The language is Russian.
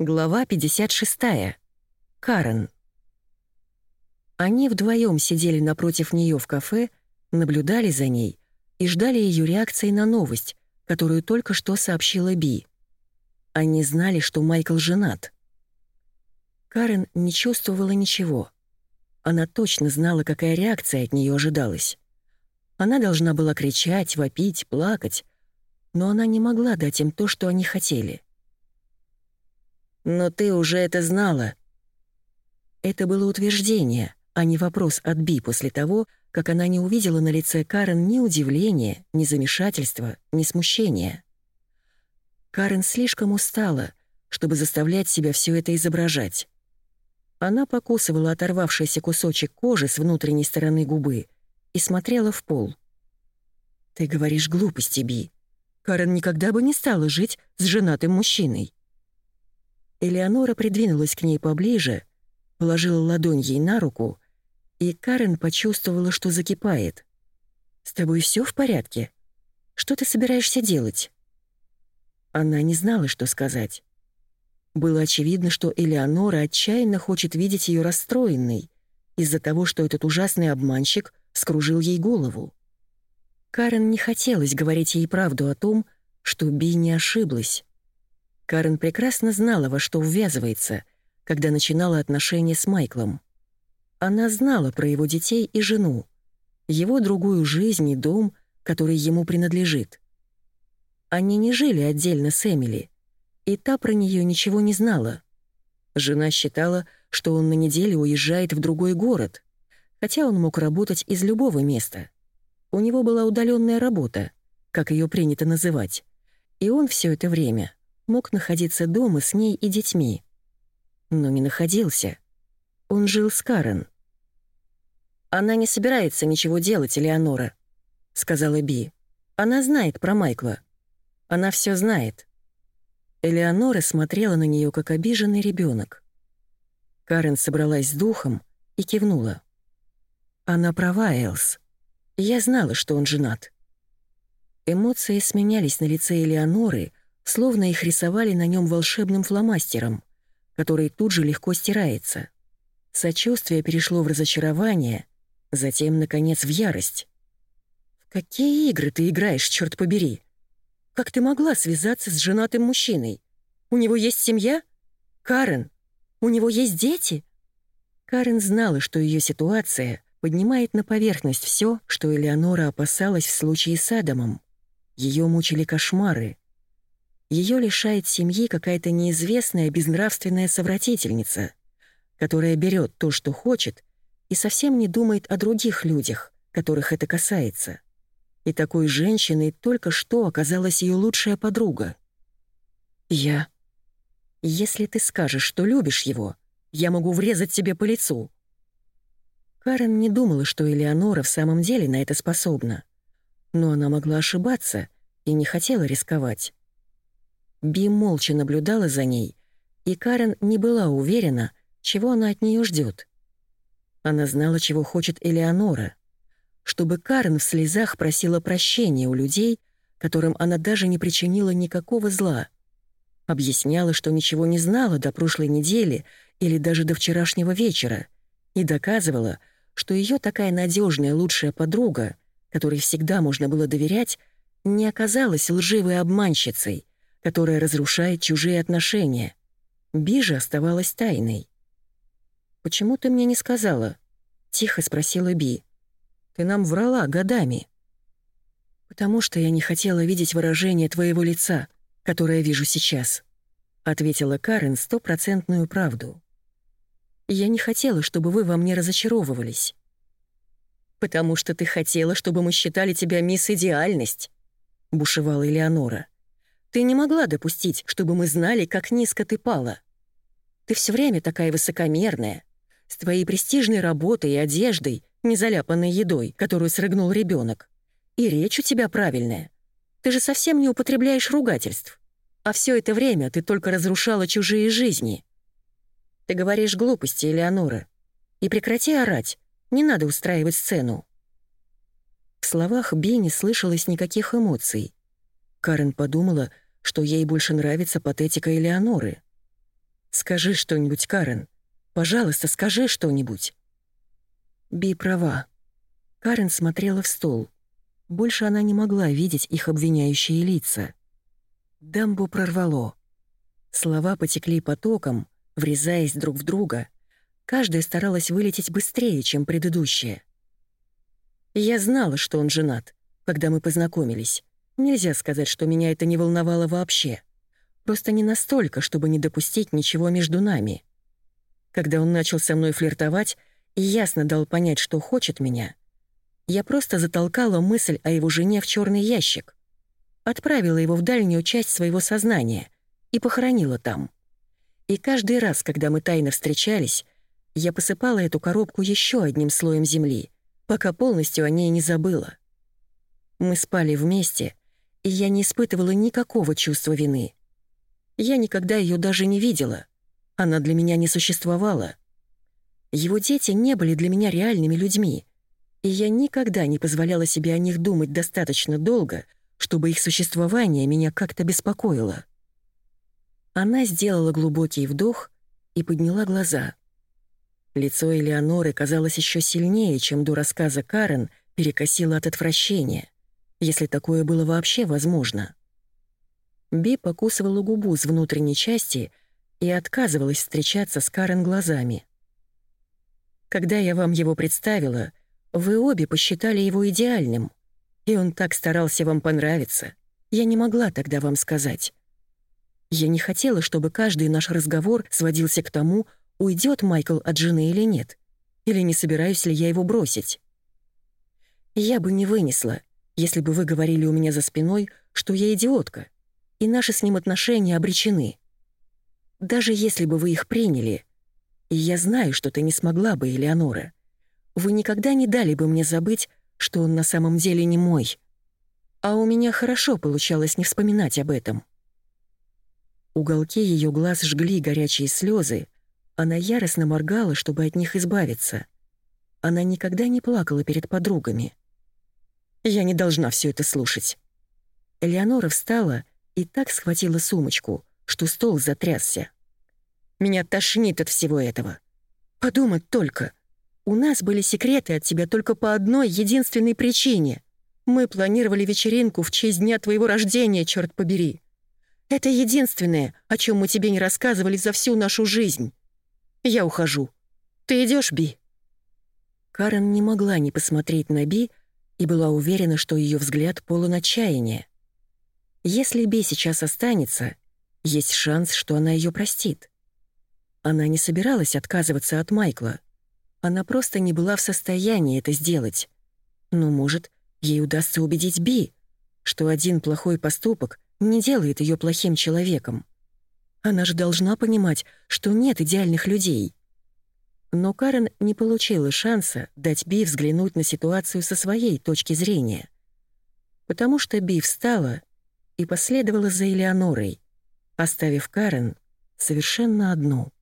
Глава 56. Карен. Они вдвоем сидели напротив нее в кафе, наблюдали за ней и ждали ее реакции на новость, которую только что сообщила Би. Они знали, что Майкл женат. Карен не чувствовала ничего. Она точно знала, какая реакция от нее ожидалась. Она должна была кричать, вопить, плакать, но она не могла дать им то, что они хотели — «Но ты уже это знала». Это было утверждение, а не вопрос от Би после того, как она не увидела на лице Карен ни удивления, ни замешательства, ни смущения. Карен слишком устала, чтобы заставлять себя все это изображать. Она покусывала оторвавшийся кусочек кожи с внутренней стороны губы и смотрела в пол. «Ты говоришь глупости, Би. Карен никогда бы не стала жить с женатым мужчиной». Элеонора придвинулась к ней поближе, положила ладонь ей на руку, и Карен почувствовала, что закипает. «С тобой все в порядке? Что ты собираешься делать?» Она не знала, что сказать. Было очевидно, что Элеонора отчаянно хочет видеть ее расстроенной из-за того, что этот ужасный обманщик скружил ей голову. Карен не хотелось говорить ей правду о том, что Би не ошиблась. Карен прекрасно знала, во что ввязывается, когда начинала отношения с Майклом. Она знала про его детей и жену, его другую жизнь и дом, который ему принадлежит. Они не жили отдельно с Эмили, и та про нее ничего не знала. Жена считала, что он на неделю уезжает в другой город, хотя он мог работать из любого места. У него была удаленная работа, как ее принято называть, и он все это время мог находиться дома с ней и детьми. Но не находился. Он жил с Карен. «Она не собирается ничего делать, Элеонора», — сказала Би. «Она знает про Майкла. Она все знает». Элеонора смотрела на нее как обиженный ребенок. Карен собралась с духом и кивнула. «Она права, Элс. Я знала, что он женат». Эмоции сменялись на лице Элеоноры, словно их рисовали на нем волшебным фломастером, который тут же легко стирается. Сочувствие перешло в разочарование, затем, наконец, в ярость. «В какие игры ты играешь, черт побери? Как ты могла связаться с женатым мужчиной? У него есть семья? Карен, у него есть дети?» Карен знала, что ее ситуация поднимает на поверхность все, что Элеонора опасалась в случае с Адамом. Ее мучили кошмары — ее лишает семьи какая-то неизвестная безнравственная совратительница, которая берет то, что хочет, и совсем не думает о других людях, которых это касается. И такой женщиной только что оказалась ее лучшая подруга. Я. Если ты скажешь, что любишь его, я могу врезать тебе по лицу. Карен не думала, что Элеонора в самом деле на это способна. Но она могла ошибаться и не хотела рисковать. Би молча наблюдала за ней, и Карен не была уверена, чего она от нее ждет. Она знала, чего хочет Элеонора. Чтобы Карен в слезах просила прощения у людей, которым она даже не причинила никакого зла. Объясняла, что ничего не знала до прошлой недели или даже до вчерашнего вечера, и доказывала, что ее такая надежная лучшая подруга, которой всегда можно было доверять, не оказалась лживой обманщицей, которая разрушает чужие отношения. Бижа оставалась тайной. «Почему ты мне не сказала?» — тихо спросила Би. «Ты нам врала годами». «Потому что я не хотела видеть выражение твоего лица, которое вижу сейчас», — ответила Карен стопроцентную правду. «Я не хотела, чтобы вы во мне разочаровывались». «Потому что ты хотела, чтобы мы считали тебя мисс Идеальность», — бушевала Элеонора. Ты не могла допустить, чтобы мы знали, как низко ты пала. Ты все время такая высокомерная, с твоей престижной работой и одеждой, не заляпанной едой, которую срыгнул ребенок. И речь у тебя правильная. Ты же совсем не употребляешь ругательств. А все это время ты только разрушала чужие жизни. Ты говоришь глупости, Элеонора. И прекрати орать. Не надо устраивать сцену. В словах Би слышалось никаких эмоций. Карен подумала, что ей больше нравится патетика Элеоноры. «Скажи что-нибудь, Карен. Пожалуйста, скажи что-нибудь». Би права. Карен смотрела в стол. Больше она не могла видеть их обвиняющие лица. Дамбу прорвало. Слова потекли потоком, врезаясь друг в друга. Каждая старалась вылететь быстрее, чем предыдущая. Я знала, что он женат, когда мы познакомились. Нельзя сказать, что меня это не волновало вообще. Просто не настолько, чтобы не допустить ничего между нами. Когда он начал со мной флиртовать и ясно дал понять, что хочет меня, я просто затолкала мысль о его жене в черный ящик, отправила его в дальнюю часть своего сознания и похоронила там. И каждый раз, когда мы тайно встречались, я посыпала эту коробку еще одним слоем земли, пока полностью о ней не забыла. Мы спали вместе, и я не испытывала никакого чувства вины. Я никогда ее даже не видела. Она для меня не существовала. Его дети не были для меня реальными людьми, и я никогда не позволяла себе о них думать достаточно долго, чтобы их существование меня как-то беспокоило. Она сделала глубокий вдох и подняла глаза. Лицо Элеоноры казалось еще сильнее, чем до рассказа Карен перекосило от отвращения, если такое было вообще возможно. Би покусывала губу с внутренней части и отказывалась встречаться с Карен глазами. Когда я вам его представила, вы обе посчитали его идеальным, и он так старался вам понравиться. Я не могла тогда вам сказать. Я не хотела, чтобы каждый наш разговор сводился к тому, уйдет Майкл от жены или нет, или не собираюсь ли я его бросить. Я бы не вынесла, если бы вы говорили у меня за спиной, что я идиотка, и наши с ним отношения обречены. Даже если бы вы их приняли, и я знаю, что ты не смогла бы, Элеонора, вы никогда не дали бы мне забыть, что он на самом деле не мой. А у меня хорошо получалось не вспоминать об этом. Уголки ее глаз жгли горячие слезы, она яростно моргала, чтобы от них избавиться. Она никогда не плакала перед подругами. Я не должна все это слушать. Элеонора встала и так схватила сумочку, что стол затрясся. Меня тошнит от всего этого. Подумать только, у нас были секреты от тебя только по одной единственной причине. Мы планировали вечеринку в честь дня твоего рождения, черт побери. Это единственное, о чем мы тебе не рассказывали за всю нашу жизнь. Я ухожу. Ты идешь, Би?» Карен не могла не посмотреть на Би и была уверена, что ее взгляд полон отчаяния. Если Би сейчас останется, есть шанс, что она ее простит. Она не собиралась отказываться от Майкла — она просто не была в состоянии это сделать. Но, может, ей удастся убедить Би, что один плохой поступок не делает ее плохим человеком. Она же должна понимать, что нет идеальных людей. Но Карен не получила шанса дать Би взглянуть на ситуацию со своей точки зрения. Потому что Би встала и последовала за Элеонорой, оставив Карен совершенно одну.